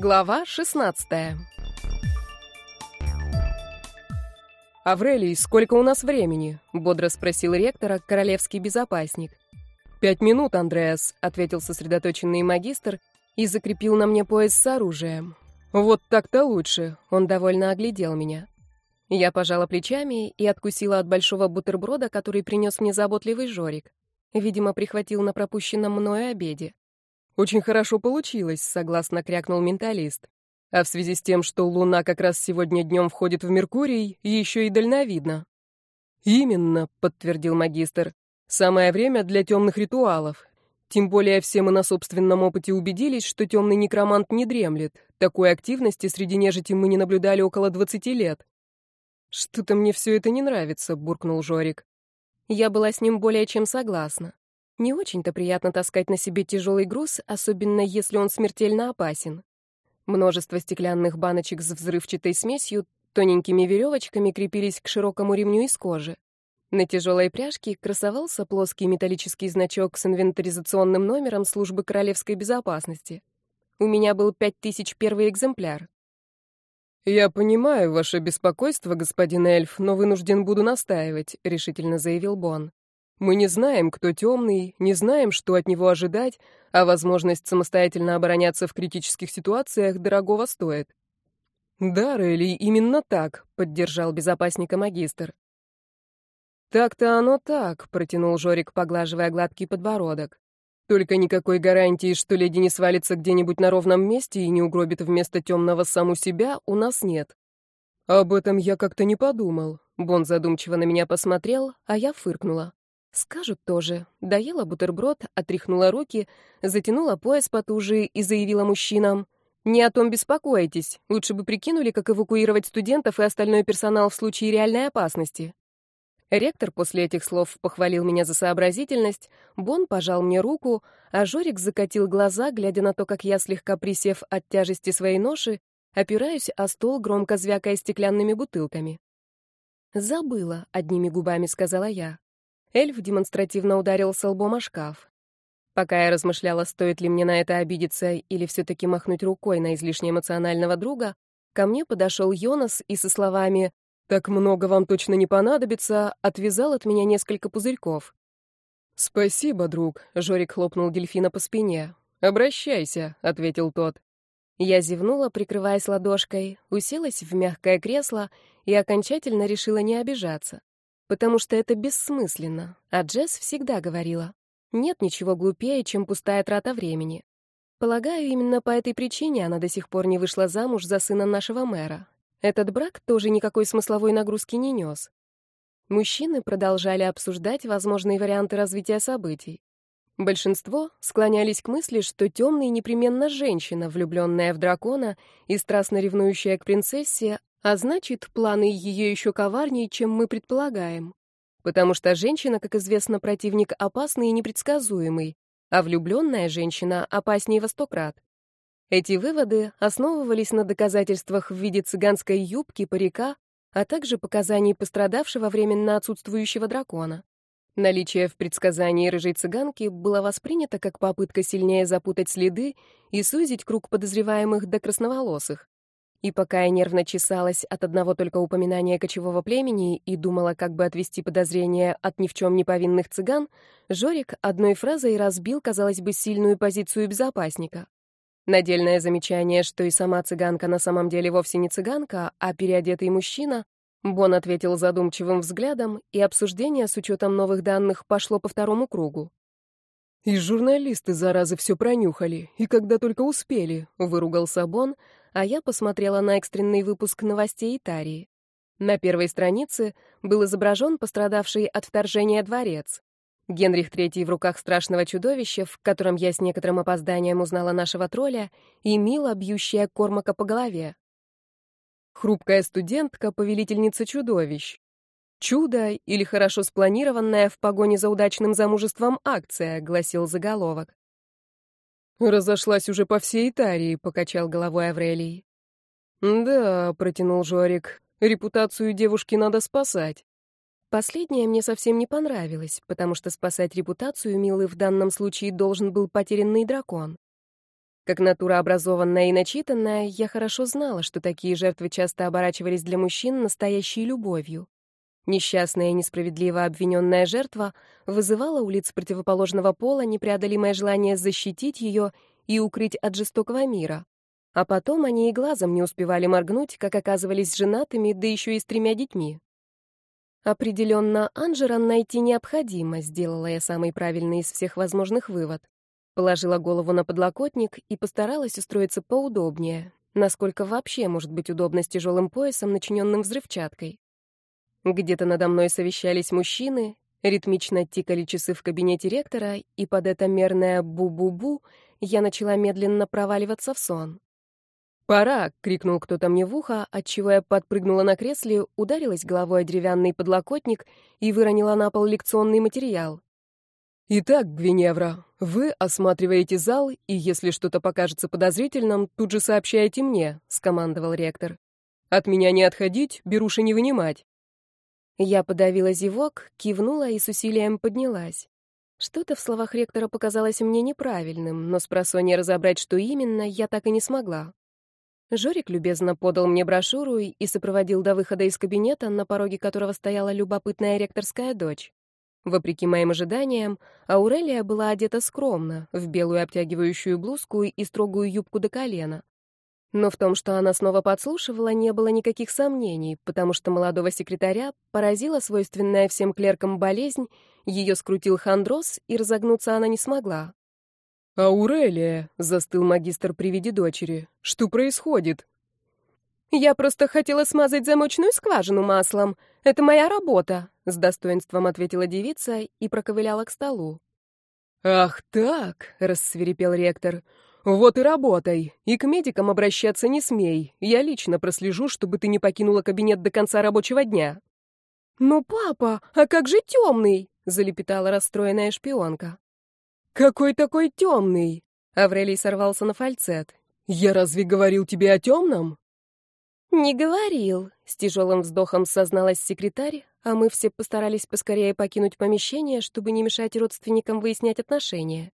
Глава 16 «Аврелий, сколько у нас времени?» — бодро спросил ректора королевский безопасник. «Пять минут, Андреас», — ответил сосредоточенный магистр и закрепил на мне пояс с оружием. «Вот так-то лучше», — он довольно оглядел меня. Я пожала плечами и откусила от большого бутерброда, который принес мне заботливый Жорик. Видимо, прихватил на пропущенном мною обеде. Очень хорошо получилось, согласно крякнул менталист. А в связи с тем, что Луна как раз сегодня днем входит в Меркурий, еще и дальновидно. Именно, подтвердил магистр. Самое время для темных ритуалов. Тем более все мы на собственном опыте убедились, что темный некромант не дремлет. Такой активности среди нежити мы не наблюдали около 20 лет. «Что-то мне все это не нравится», — буркнул Жорик. Я была с ним более чем согласна. Не очень-то приятно таскать на себе тяжелый груз, особенно если он смертельно опасен. Множество стеклянных баночек с взрывчатой смесью тоненькими веревочками крепились к широкому ремню из кожи. На тяжелой пряжке красовался плоский металлический значок с инвентаризационным номером службы королевской безопасности. У меня был 5001 экземпляр. «Я понимаю ваше беспокойство, господин эльф, но вынужден буду настаивать», — решительно заявил Бон. Мы не знаем, кто темный, не знаем, что от него ожидать, а возможность самостоятельно обороняться в критических ситуациях дорогого стоит. «Да, Релли, именно так», — поддержал безопасника магистр. «Так-то оно так», — протянул Жорик, поглаживая гладкий подбородок. «Только никакой гарантии, что леди не свалится где-нибудь на ровном месте и не угробит вместо темного саму себя, у нас нет». «Об этом я как-то не подумал», — Бон задумчиво на меня посмотрел, а я фыркнула. Скажут тоже. Доела бутерброд, отряхнула руки, затянула пояс потуже и заявила мужчинам. «Не о том беспокойтесь. Лучше бы прикинули, как эвакуировать студентов и остальной персонал в случае реальной опасности». Ректор после этих слов похвалил меня за сообразительность, Бон пожал мне руку, а Жорик закатил глаза, глядя на то, как я, слегка присев от тяжести своей ноши, опираюсь о стол, громко звякая стеклянными бутылками. «Забыла», — одними губами сказала я. Эльф демонстративно ударился лбом о шкаф. Пока я размышляла, стоит ли мне на это обидеться или все-таки махнуть рукой на излишне эмоционального друга, ко мне подошел Йонас и со словами «Так много вам точно не понадобится», отвязал от меня несколько пузырьков. «Спасибо, друг», — Жорик хлопнул дельфина по спине. «Обращайся», — ответил тот. Я зевнула, прикрываясь ладошкой, уселась в мягкое кресло и окончательно решила не обижаться потому что это бессмысленно, а Джесс всегда говорила, нет ничего глупее, чем пустая трата времени. Полагаю, именно по этой причине она до сих пор не вышла замуж за сына нашего мэра. Этот брак тоже никакой смысловой нагрузки не нес. Мужчины продолжали обсуждать возможные варианты развития событий. Большинство склонялись к мысли, что темный непременно женщина, влюбленная в дракона и страстно ревнующая к принцессе, а значит, планы ее еще коварнее, чем мы предполагаем. Потому что женщина, как известно, противник опасный и непредсказуемый, а влюбленная женщина опаснее во сто крат. Эти выводы основывались на доказательствах в виде цыганской юбки, парика, а также показаний пострадавшего временно отсутствующего дракона. Наличие в предсказании рыжей цыганки было воспринято как попытка сильнее запутать следы и сузить круг подозреваемых до красноволосых, и пока я нервно чесалась от одного только упоминания кочевого племени и думала, как бы отвести подозрения от ни в чем не повинных цыган, Жорик одной фразой разбил, казалось бы, сильную позицию безопасника. Надельное замечание, что и сама цыганка на самом деле вовсе не цыганка, а переодетый мужчина, Бон ответил задумчивым взглядом, и обсуждение с учетом новых данных пошло по второму кругу. И журналисты, заразы, все пронюхали, и когда только успели, — выругался Бон, а я посмотрела на экстренный выпуск новостей Итарии. На первой странице был изображен пострадавший от вторжения дворец. Генрих III в руках страшного чудовища, в котором я с некоторым опозданием узнала нашего тролля, и мило бьющая Кормака по голове. Хрупкая студентка — повелительница чудовищ. «Чудо» или «хорошо спланированная в погоне за удачным замужеством акция», — гласил заголовок. «Разошлась уже по всей Итарии», — покачал головой Аврелий. «Да», — протянул Жорик, — «репутацию девушки надо спасать». Последнее мне совсем не понравилось, потому что спасать репутацию Милы в данном случае должен был потерянный дракон. Как натура образованная и начитанная, я хорошо знала, что такие жертвы часто оборачивались для мужчин настоящей любовью. Несчастная и несправедливо обвиненная жертва вызывала у лиц противоположного пола непреодолимое желание защитить ее и укрыть от жестокого мира. А потом они и глазом не успевали моргнуть, как оказывались женатыми, да еще и с тремя детьми. Определенно, Анжеран найти необходимо, сделала я самый правильный из всех возможных вывод. Положила голову на подлокотник и постаралась устроиться поудобнее, насколько вообще может быть удобно с тяжелым поясом, начиненным взрывчаткой. Где-то надо мной совещались мужчины, ритмично тикали часы в кабинете ректора, и под это мерное «бу-бу-бу» я начала медленно проваливаться в сон. «Пора!» — крикнул кто-то мне в ухо, отчего я подпрыгнула на кресле, ударилась головой о деревянный подлокотник и выронила на пол лекционный материал. «Итак, Гвиневра, вы осматриваете зал, и если что-то покажется подозрительным, тут же сообщаете мне», — скомандовал ректор. «От меня не отходить, беруши не вынимать». Я подавила зевок, кивнула и с усилием поднялась. Что-то в словах ректора показалось мне неправильным, но спросонья разобрать, что именно, я так и не смогла. Жорик любезно подал мне брошюру и сопроводил до выхода из кабинета, на пороге которого стояла любопытная ректорская дочь. Вопреки моим ожиданиям, Аурелия была одета скромно, в белую обтягивающую блузку и строгую юбку до колена. Но в том, что она снова подслушивала, не было никаких сомнений, потому что молодого секретаря поразила свойственная всем клеркам болезнь, ее скрутил хондроз, и разогнуться она не смогла. «Аурелия!» — застыл магистр при виде дочери. «Что происходит?» «Я просто хотела смазать замочную скважину маслом. Это моя работа», — с достоинством ответила девица и проковыляла к столу. «Ах так!» — рассверепел ректор. «Вот и работай. И к медикам обращаться не смей. Я лично прослежу, чтобы ты не покинула кабинет до конца рабочего дня». «Но, папа, а как же темный?» — залепетала расстроенная шпионка. «Какой такой темный?» — Аврелий сорвался на фальцет. «Я разве говорил тебе о темном?» «Не говорил», — с тяжелым вздохом созналась секретарь, а мы все постарались поскорее покинуть помещение, чтобы не мешать родственникам выяснять отношения.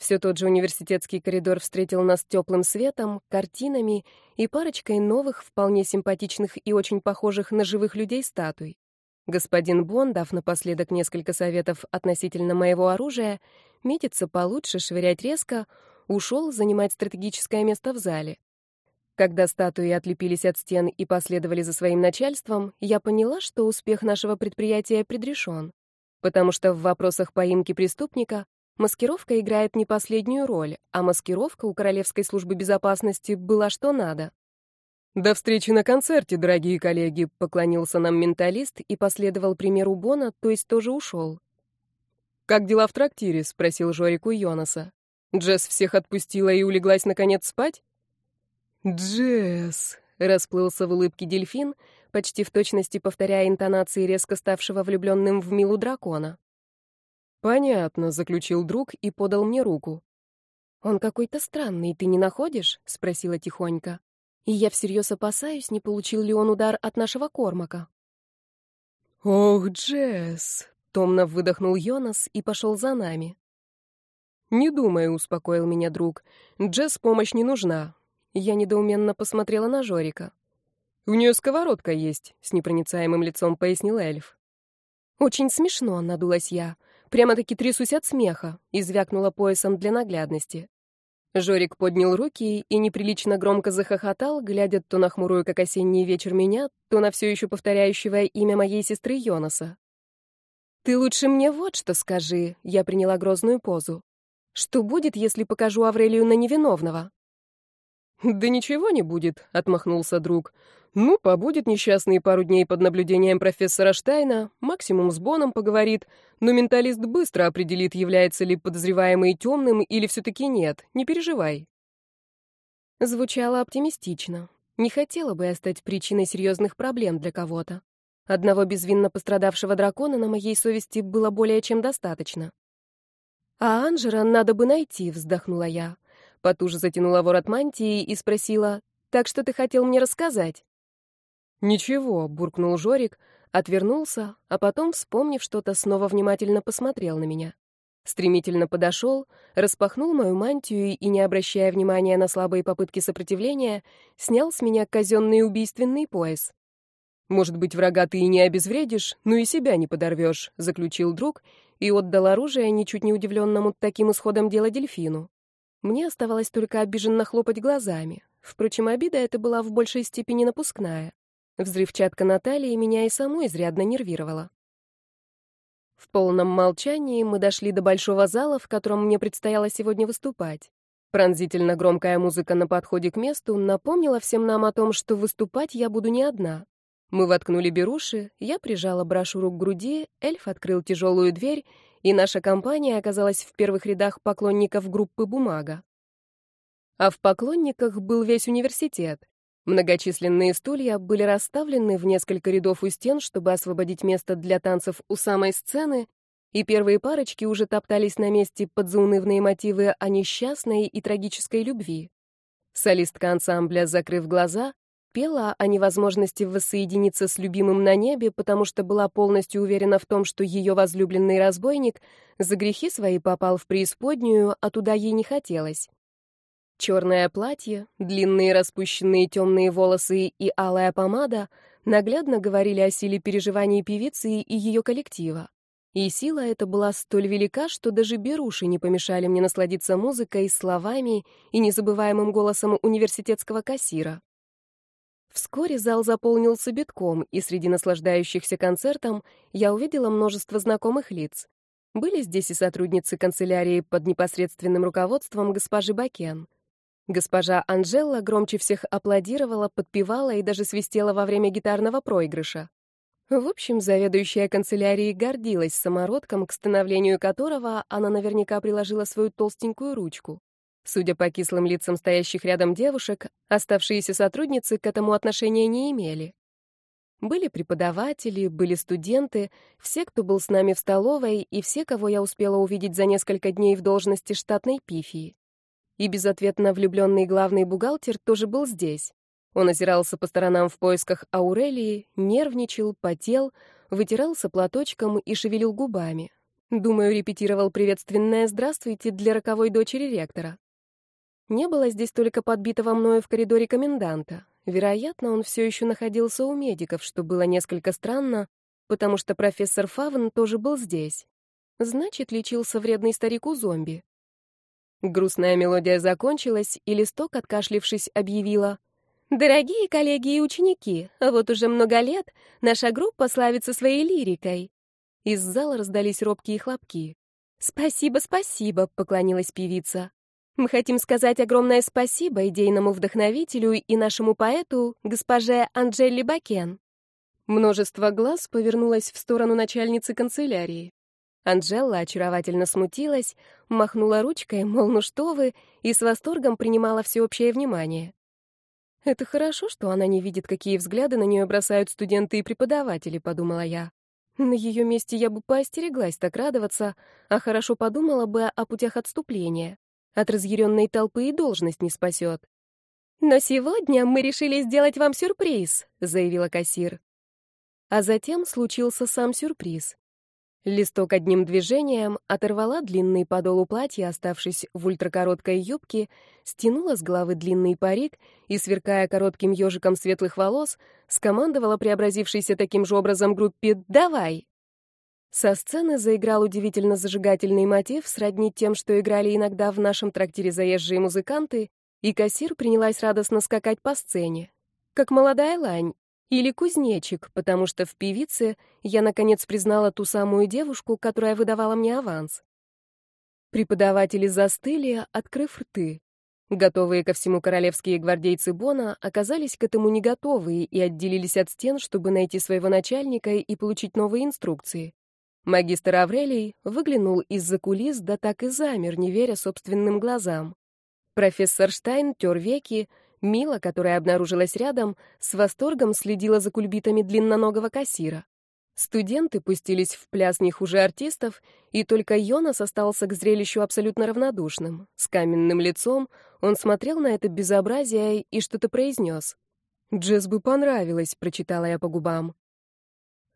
Все тот же университетский коридор встретил нас теплым светом, картинами и парочкой новых, вполне симпатичных и очень похожих на живых людей статуй. Господин Бон, дав напоследок несколько советов относительно моего оружия, метиться получше, швырять резко, ушел занимать стратегическое место в зале. Когда статуи отлепились от стен и последовали за своим начальством, я поняла, что успех нашего предприятия предрешен, потому что в вопросах поимки преступника Маскировка играет не последнюю роль, а маскировка у Королевской службы безопасности была что надо. «До встречи на концерте, дорогие коллеги», — поклонился нам менталист и последовал примеру Бона, то есть тоже ушел. «Как дела в трактире?» — спросил Жорик у Йонаса. «Джесс всех отпустила и улеглась, наконец, спать?» «Джесс», — расплылся в улыбке дельфин, почти в точности повторяя интонации резко ставшего влюбленным в Милу дракона. «Понятно», — заключил друг и подал мне руку. «Он какой-то странный, ты не находишь?» — спросила тихонько. И я всерьез опасаюсь, не получил ли он удар от нашего кормака. «Ох, Джесс!» — томно выдохнул Йонас и пошел за нами. «Не думай», — успокоил меня друг. «Джесс помощь не нужна». Я недоуменно посмотрела на Жорика. «У нее сковородка есть», — с непроницаемым лицом пояснил эльф. «Очень смешно», — надулась я. Прямо-таки трясусь от смеха, извякнула поясом для наглядности. Жорик поднял руки и неприлично громко захохотал, глядя то на хмурую, как осенний вечер, меня, то на все еще повторяющего имя моей сестры Йонаса. «Ты лучше мне вот что скажи», — я приняла грозную позу. «Что будет, если покажу Аврелию на невиновного?» Да ничего не будет, отмахнулся друг. Ну, побудет несчастный пару дней под наблюдением профессора Штайна, максимум с Боном поговорит, но менталист быстро определит, является ли подозреваемый темным или все-таки нет. Не переживай. Звучало оптимистично. Не хотела бы я стать причиной серьезных проблем для кого-то. Одного безвинно пострадавшего дракона на моей совести было более чем достаточно. «А Анжера надо бы найти», — вздохнула я. Потуже затянула ворот мантии и спросила, «Так что ты хотел мне рассказать?» «Ничего», — буркнул Жорик, отвернулся, а потом, вспомнив что-то, снова внимательно посмотрел на меня. Стремительно подошел, распахнул мою мантию и, не обращая внимания на слабые попытки сопротивления, снял с меня казенный убийственный пояс. «Может быть, врага ты и не обезвредишь, но и себя не подорвешь», — заключил друг и отдал оружие ничуть не удивленному таким исходом дела дельфину. Мне оставалось только обиженно хлопать глазами. Впрочем, обида эта была в большей степени напускная. Взрывчатка Натальи меня и саму изрядно нервировала. В полном молчании мы дошли до большого зала, в котором мне предстояло сегодня выступать. Пронзительно громкая музыка на подходе к месту напомнила всем нам о том, что выступать я буду не одна. Мы воткнули беруши, я прижала брошюру к груди, эльф открыл тяжелую дверь, и наша компания оказалась в первых рядах поклонников группы «Бумага». А в поклонниках был весь университет. Многочисленные стулья были расставлены в несколько рядов у стен, чтобы освободить место для танцев у самой сцены, и первые парочки уже топтались на месте под заунывные мотивы о несчастной и трагической любви. Солистка ансамбля, закрыв глаза, Пела о невозможности воссоединиться с любимым на небе, потому что была полностью уверена в том, что ее возлюбленный разбойник за грехи свои попал в преисподнюю, а туда ей не хотелось. Черное платье, длинные распущенные темные волосы и алая помада наглядно говорили о силе переживаний певицы и ее коллектива. И сила эта была столь велика, что даже беруши не помешали мне насладиться музыкой, словами и незабываемым голосом университетского кассира. Вскоре зал заполнился битком, и среди наслаждающихся концертом я увидела множество знакомых лиц. Были здесь и сотрудницы канцелярии под непосредственным руководством госпожи Бакен. Госпожа Анжела громче всех аплодировала, подпевала и даже свистела во время гитарного проигрыша. В общем, заведующая канцелярией гордилась самородком, к становлению которого она наверняка приложила свою толстенькую ручку. Судя по кислым лицам стоящих рядом девушек, оставшиеся сотрудницы к этому отношения не имели. Были преподаватели, были студенты, все, кто был с нами в столовой, и все, кого я успела увидеть за несколько дней в должности штатной пифии. И безответно влюбленный главный бухгалтер тоже был здесь. Он озирался по сторонам в поисках Аурелии, нервничал, потел, вытирался платочком и шевелил губами. Думаю, репетировал приветственное «Здравствуйте» для роковой дочери ректора. Не было здесь только подбитого мною в коридоре коменданта. Вероятно, он все еще находился у медиков, что было несколько странно, потому что профессор Фавн тоже был здесь. Значит, лечился вредный у зомби. Грустная мелодия закончилась, и листок, откашлившись, объявила — Дорогие коллеги и ученики, вот уже много лет наша группа славится своей лирикой. Из зала раздались робкие хлопки. Спасибо, спасибо, поклонилась певица. Мы хотим сказать огромное спасибо идейному вдохновителю и нашему поэту, госпоже Анджелли Бакен. Множество глаз повернулось в сторону начальницы канцелярии. Анжела очаровательно смутилась, махнула ручкой, мол, ну что вы, и с восторгом принимала всеобщее внимание. «Это хорошо, что она не видит, какие взгляды на нее бросают студенты и преподаватели», — подумала я. На ее месте я бы поостереглась так радоваться, а хорошо подумала бы о путях отступления. От разъяренной толпы и должность не спасет. «Но сегодня мы решили сделать вам сюрприз», — заявила кассир. А затем случился сам сюрприз. Листок одним движением оторвала длинный подол у платья, оставшись в ультракороткой юбке, стянула с головы длинный парик и, сверкая коротким ежиком светлых волос, скомандовала преобразившейся таким же образом группе «Давай! Со сцены заиграл удивительно зажигательный мотив, сродни тем, что играли иногда в нашем трактире заезжие музыканты, и кассир принялась радостно скакать по сцене, как молодая лань или кузнечик, потому что в певице я, наконец, признала ту самую девушку, которая выдавала мне аванс. Преподаватели застыли, открыв рты. Готовые ко всему королевские гвардейцы Бона оказались к этому не готовы и отделились от стен, чтобы найти своего начальника и получить новые инструкции. Магистр Аврелий выглянул из-за кулис, да так и замер, не веря собственным глазам. Профессор Штайн тер веки, Мила, которая обнаружилась рядом, с восторгом следила за кульбитами длинноногого кассира. Студенты пустились в пляс не хуже артистов, и только Йонас остался к зрелищу абсолютно равнодушным. С каменным лицом он смотрел на это безобразие и что-то произнес. «Джесс бы понравилось», — прочитала я по губам.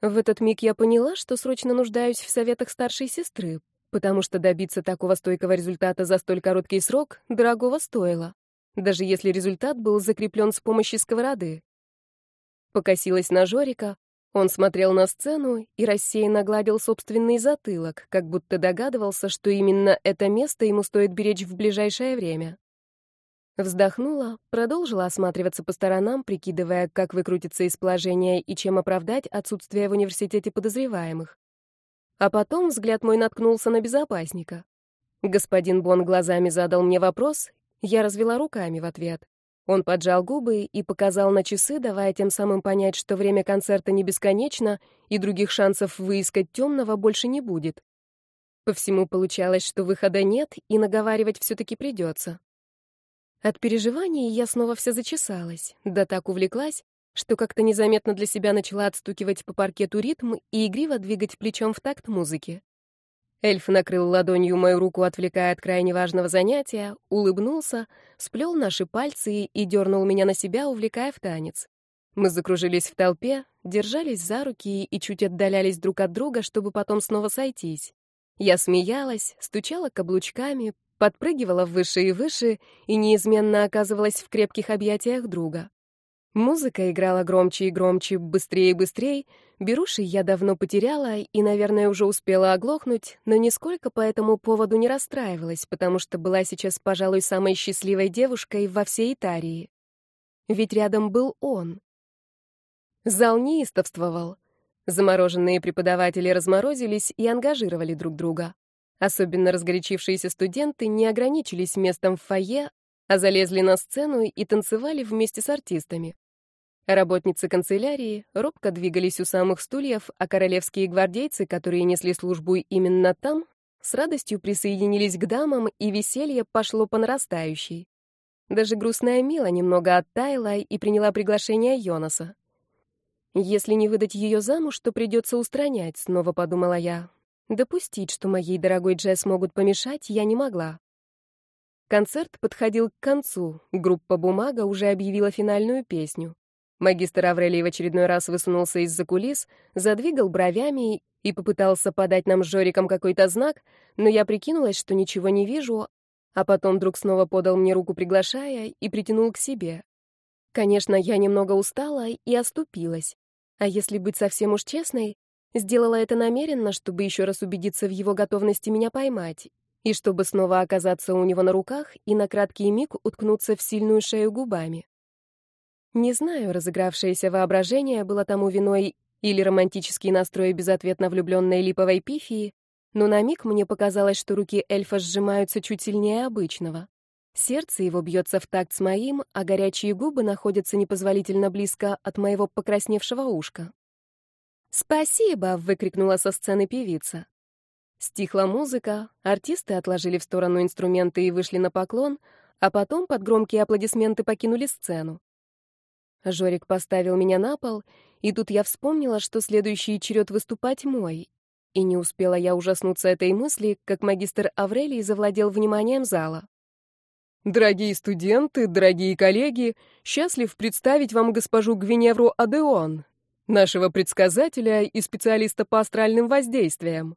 В этот миг я поняла, что срочно нуждаюсь в советах старшей сестры, потому что добиться такого стойкого результата за столь короткий срок дорогого стоило, даже если результат был закреплен с помощью сковороды. Покосилась на Жорика, он смотрел на сцену и рассеянно гладил собственный затылок, как будто догадывался, что именно это место ему стоит беречь в ближайшее время. Вздохнула, продолжила осматриваться по сторонам, прикидывая, как выкрутиться из положения и чем оправдать отсутствие в университете подозреваемых. А потом взгляд мой наткнулся на безопасника. Господин Бон глазами задал мне вопрос, я развела руками в ответ. Он поджал губы и показал на часы, давая тем самым понять, что время концерта не бесконечно, и других шансов выискать темного больше не будет. По всему получалось, что выхода нет, и наговаривать все-таки придется. От переживаний я снова вся зачесалась, да так увлеклась, что как-то незаметно для себя начала отстукивать по паркету ритм и игриво двигать плечом в такт музыки. Эльф накрыл ладонью мою руку, отвлекая от крайне важного занятия, улыбнулся, сплел наши пальцы и дернул меня на себя, увлекая в танец. Мы закружились в толпе, держались за руки и чуть отдалялись друг от друга, чтобы потом снова сойтись. Я смеялась, стучала каблучками, подпрыгивала выше и выше и неизменно оказывалась в крепких объятиях друга. Музыка играла громче и громче, быстрее и быстрее. Берушей я давно потеряла и, наверное, уже успела оглохнуть, но нисколько по этому поводу не расстраивалась, потому что была сейчас, пожалуй, самой счастливой девушкой во всей Итарии. Ведь рядом был он. Зал неистовствовал. Замороженные преподаватели разморозились и ангажировали друг друга. Особенно разгорячившиеся студенты не ограничились местом в фойе, а залезли на сцену и танцевали вместе с артистами. Работницы канцелярии робко двигались у самых стульев, а королевские гвардейцы, которые несли службу именно там, с радостью присоединились к дамам, и веселье пошло по нарастающей. Даже грустная Мила немного оттаяла и приняла приглашение Йонаса. «Если не выдать ее замуж, то придется устранять», — снова подумала я. Допустить, что моей дорогой Джесс могут помешать, я не могла. Концерт подходил к концу, группа «Бумага» уже объявила финальную песню. Магистр Аврелий в очередной раз высунулся из-за кулис, задвигал бровями и попытался подать нам с Жориком какой-то знак, но я прикинулась, что ничего не вижу, а потом вдруг снова подал мне руку, приглашая, и притянул к себе. Конечно, я немного устала и оступилась. А если быть совсем уж честной, Сделала это намеренно, чтобы еще раз убедиться в его готовности меня поймать, и чтобы снова оказаться у него на руках и на краткий миг уткнуться в сильную шею губами. Не знаю, разыгравшееся воображение было тому виной или романтический настрой безответно влюбленной липовой пифии, но на миг мне показалось, что руки эльфа сжимаются чуть сильнее обычного. Сердце его бьется в такт с моим, а горячие губы находятся непозволительно близко от моего покрасневшего ушка. «Спасибо!» — выкрикнула со сцены певица. Стихла музыка, артисты отложили в сторону инструменты и вышли на поклон, а потом под громкие аплодисменты покинули сцену. Жорик поставил меня на пол, и тут я вспомнила, что следующий черед выступать мой. И не успела я ужаснуться этой мысли, как магистр Аврелий завладел вниманием зала. «Дорогие студенты, дорогие коллеги, счастлив представить вам госпожу Гвиневру Адеон, нашего предсказателя и специалиста по астральным воздействиям.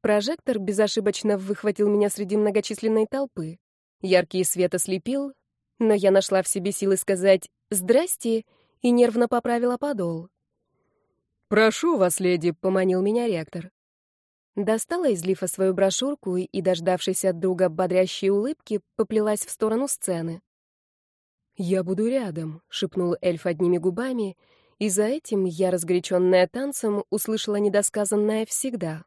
Прожектор безошибочно выхватил меня среди многочисленной толпы. Яркий свет ослепил, но я нашла в себе силы сказать «Здрасте» и нервно поправила подол. «Прошу вас, леди», — поманил меня ректор. Достала из лифа свою брошюрку и, дождавшись от друга бодрящей улыбки, поплелась в сторону сцены. «Я буду рядом», — шепнул эльф одними губами, — и за этим я, разгоряченная танцем, услышала недосказанное всегда.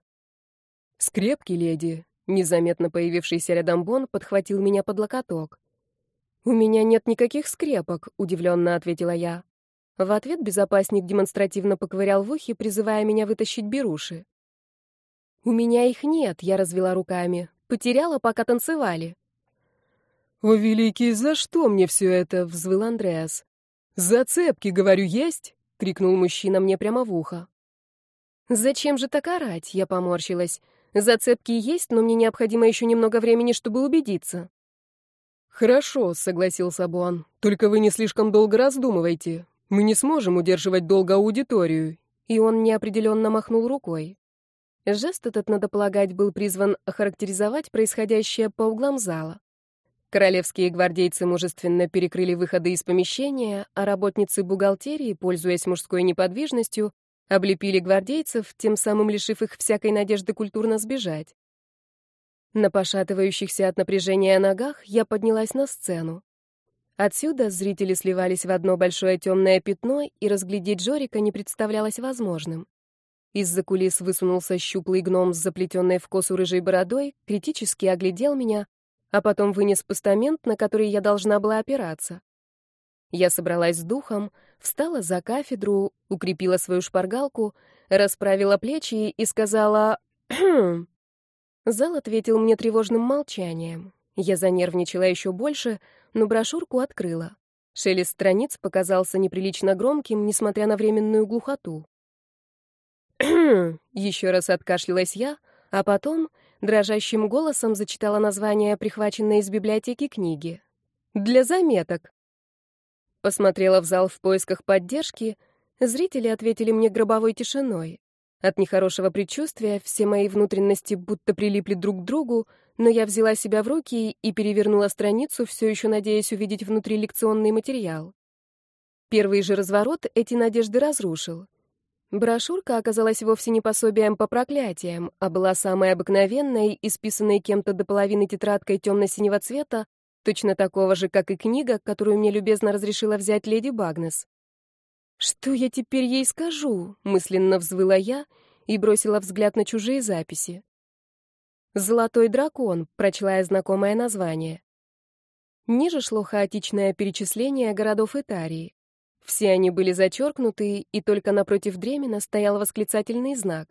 «Скрепки, леди!» Незаметно появившийся рядом Бон подхватил меня под локоток. «У меня нет никаких скрепок», — удивленно ответила я. В ответ безопасник демонстративно поковырял в ухе, призывая меня вытащить беруши. «У меня их нет», — я развела руками. «Потеряла, пока танцевали». «О, великий, за что мне все это?» — взвыл Андреас. «Зацепки, говорю, есть?» — крикнул мужчина мне прямо в ухо. «Зачем же так орать?» — я поморщилась. «Зацепки есть, но мне необходимо еще немного времени, чтобы убедиться». «Хорошо», — согласился Буан. «Только вы не слишком долго раздумывайте. Мы не сможем удерживать долго аудиторию». И он неопределенно махнул рукой. Жест этот, надо полагать, был призван охарактеризовать происходящее по углам зала. Королевские гвардейцы мужественно перекрыли выходы из помещения, а работницы бухгалтерии, пользуясь мужской неподвижностью, облепили гвардейцев, тем самым лишив их всякой надежды культурно сбежать. На пошатывающихся от напряжения ногах я поднялась на сцену. Отсюда зрители сливались в одно большое темное пятно, и разглядеть Жорика не представлялось возможным. Из-за кулис высунулся щуплый гном с заплетенной в косу рыжей бородой, критически оглядел меня, а потом вынес постамент, на который я должна была опираться. Я собралась с духом, встала за кафедру, укрепила свою шпаргалку, расправила плечи и сказала «Хм». Зал ответил мне тревожным молчанием. Я занервничала еще больше, но брошюрку открыла. Шелест страниц показался неприлично громким, несмотря на временную глухоту. «Хм», — еще раз откашлялась я, а потом Дрожащим голосом зачитала название прихваченной из библиотеки книги. «Для заметок». Посмотрела в зал в поисках поддержки. Зрители ответили мне гробовой тишиной. От нехорошего предчувствия все мои внутренности будто прилипли друг к другу, но я взяла себя в руки и перевернула страницу, все еще надеясь увидеть внутри лекционный материал. Первый же разворот эти надежды разрушил. Брошюрка оказалась вовсе не пособием по проклятиям, а была самой обыкновенной, исписанной кем-то до половины тетрадкой темно-синего цвета, точно такого же, как и книга, которую мне любезно разрешила взять леди Багнес. «Что я теперь ей скажу?» — мысленно взвыла я и бросила взгляд на чужие записи. «Золотой дракон», — прочла я знакомое название. Ниже шло хаотичное перечисление городов Итарии. Все они были зачеркнуты, и только напротив Дремина стоял восклицательный знак.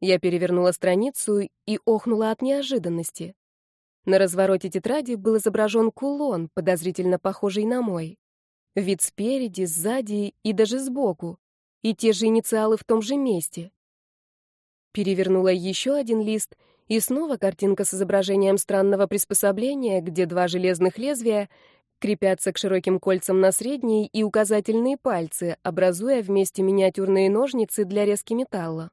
Я перевернула страницу и охнула от неожиданности. На развороте тетради был изображен кулон, подозрительно похожий на мой. Вид спереди, сзади и даже сбоку. И те же инициалы в том же месте. Перевернула еще один лист, и снова картинка с изображением странного приспособления, где два железных лезвия крепятся к широким кольцам на средние и указательные пальцы, образуя вместе миниатюрные ножницы для резки металла.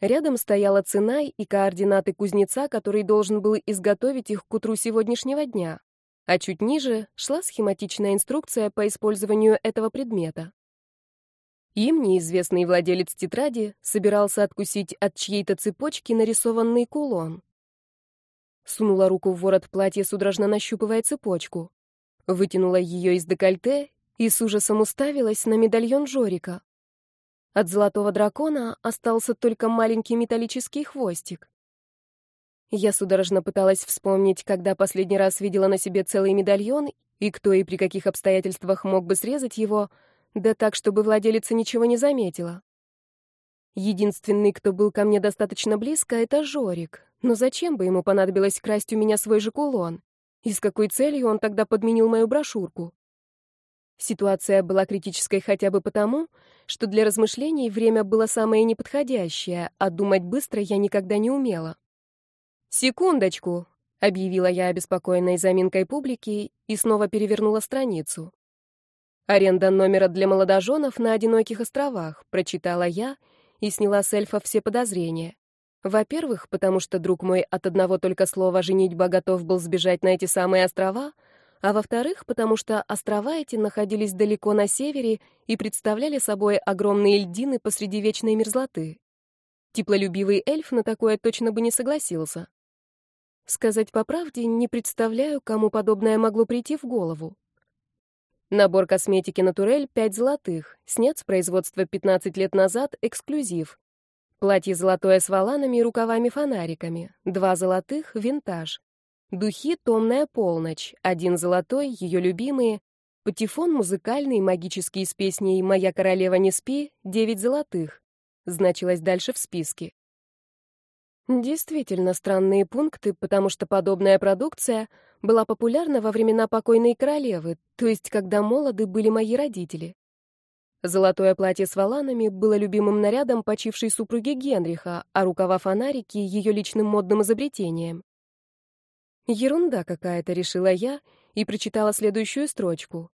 Рядом стояла цена и координаты кузнеца, который должен был изготовить их к утру сегодняшнего дня. А чуть ниже шла схематичная инструкция по использованию этого предмета. Им неизвестный владелец тетради собирался откусить от чьей-то цепочки нарисованный кулон. Сунула руку в ворот платья, судорожно нащупывая цепочку. Вытянула ее из декольте и с ужасом уставилась на медальон Жорика. От золотого дракона остался только маленький металлический хвостик. Я судорожно пыталась вспомнить, когда последний раз видела на себе целый медальон и кто и при каких обстоятельствах мог бы срезать его, да так, чтобы владелица ничего не заметила. Единственный, кто был ко мне достаточно близко, это Жорик. Но зачем бы ему понадобилось красть у меня свой же кулон? И с какой целью он тогда подменил мою брошюрку? Ситуация была критической хотя бы потому, что для размышлений время было самое неподходящее, а думать быстро я никогда не умела. «Секундочку!» — объявила я обеспокоенной заминкой публики и снова перевернула страницу. «Аренда номера для молодоженов на одиноких островах», — прочитала я и сняла с эльфа все подозрения. Во-первых, потому что друг мой от одного только слова «женитьба» готов был сбежать на эти самые острова, а во-вторых, потому что острова эти находились далеко на севере и представляли собой огромные льдины посреди вечной мерзлоты. Теплолюбивый эльф на такое точно бы не согласился. Сказать по правде, не представляю, кому подобное могло прийти в голову. Набор косметики «Натурель» 5 золотых, снят с производства 15 лет назад, эксклюзив. Платье золотое с воланами и рукавами-фонариками. Два золотых — винтаж. Духи — томная полночь. Один золотой — ее любимые. Патефон музыкальный, магический с песней «Моя королева не спи» — девять золотых. Значилось дальше в списке. Действительно странные пункты, потому что подобная продукция была популярна во времена покойной королевы, то есть когда молоды были мои родители. Золотое платье с воланами было любимым нарядом почившей супруги Генриха, а рукава-фонарики — ее личным модным изобретением. Ерунда какая-то, решила я и прочитала следующую строчку.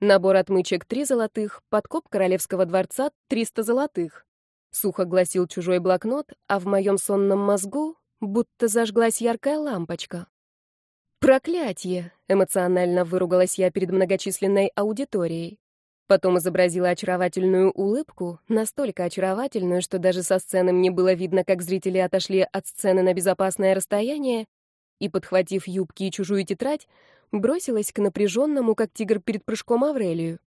Набор отмычек — три золотых, подкоп королевского дворца — триста золотых. Сухо гласил чужой блокнот, а в моем сонном мозгу будто зажглась яркая лампочка. «Проклятье!» — эмоционально выругалась я перед многочисленной аудиторией. Потом изобразила очаровательную улыбку, настолько очаровательную, что даже со сцены мне было видно, как зрители отошли от сцены на безопасное расстояние, и, подхватив юбки и чужую тетрадь, бросилась к напряженному, как тигр перед прыжком Аврелию.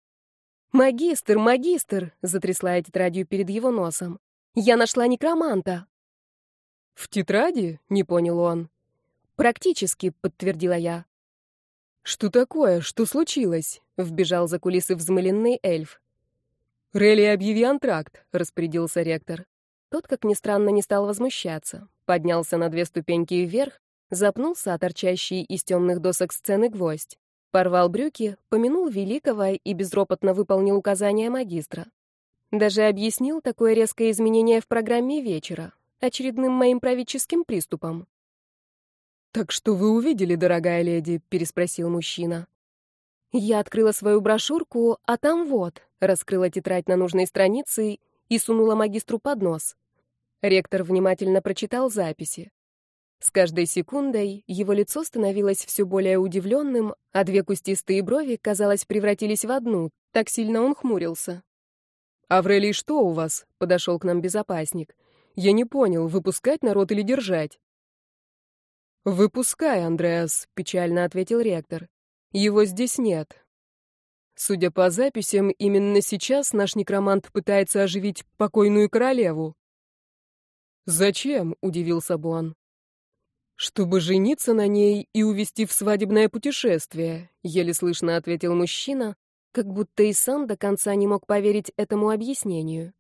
«Магистр, магистр!» — затрясла я тетрадью перед его носом. «Я нашла некроманта!» «В тетради?» — не понял он. «Практически», — подтвердила я. «Что такое? Что случилось?» — вбежал за кулисы взмыленный эльф. «Релли, объяви антракт», — распорядился ректор. Тот, как ни странно, не стал возмущаться. Поднялся на две ступеньки вверх, запнулся о торчащий из темных досок сцены гвоздь, порвал брюки, помянул великого и безропотно выполнил указания магистра. Даже объяснил такое резкое изменение в программе вечера, очередным моим правительским приступом. «Так что вы увидели, дорогая леди?» — переспросил мужчина. Я открыла свою брошюрку, а там вот, раскрыла тетрадь на нужной странице и сунула магистру под нос. Ректор внимательно прочитал записи. С каждой секундой его лицо становилось все более удивленным, а две кустистые брови, казалось, превратились в одну, так сильно он хмурился. «Аврелий, что у вас?» — подошел к нам безопасник. «Я не понял, выпускать народ или держать?» «Выпускай, Андреас», — печально ответил ректор. «Его здесь нет. Судя по записям, именно сейчас наш некромант пытается оживить покойную королеву». «Зачем?» — удивился Буан. «Чтобы жениться на ней и увезти в свадебное путешествие», — еле слышно ответил мужчина, как будто и сам до конца не мог поверить этому объяснению.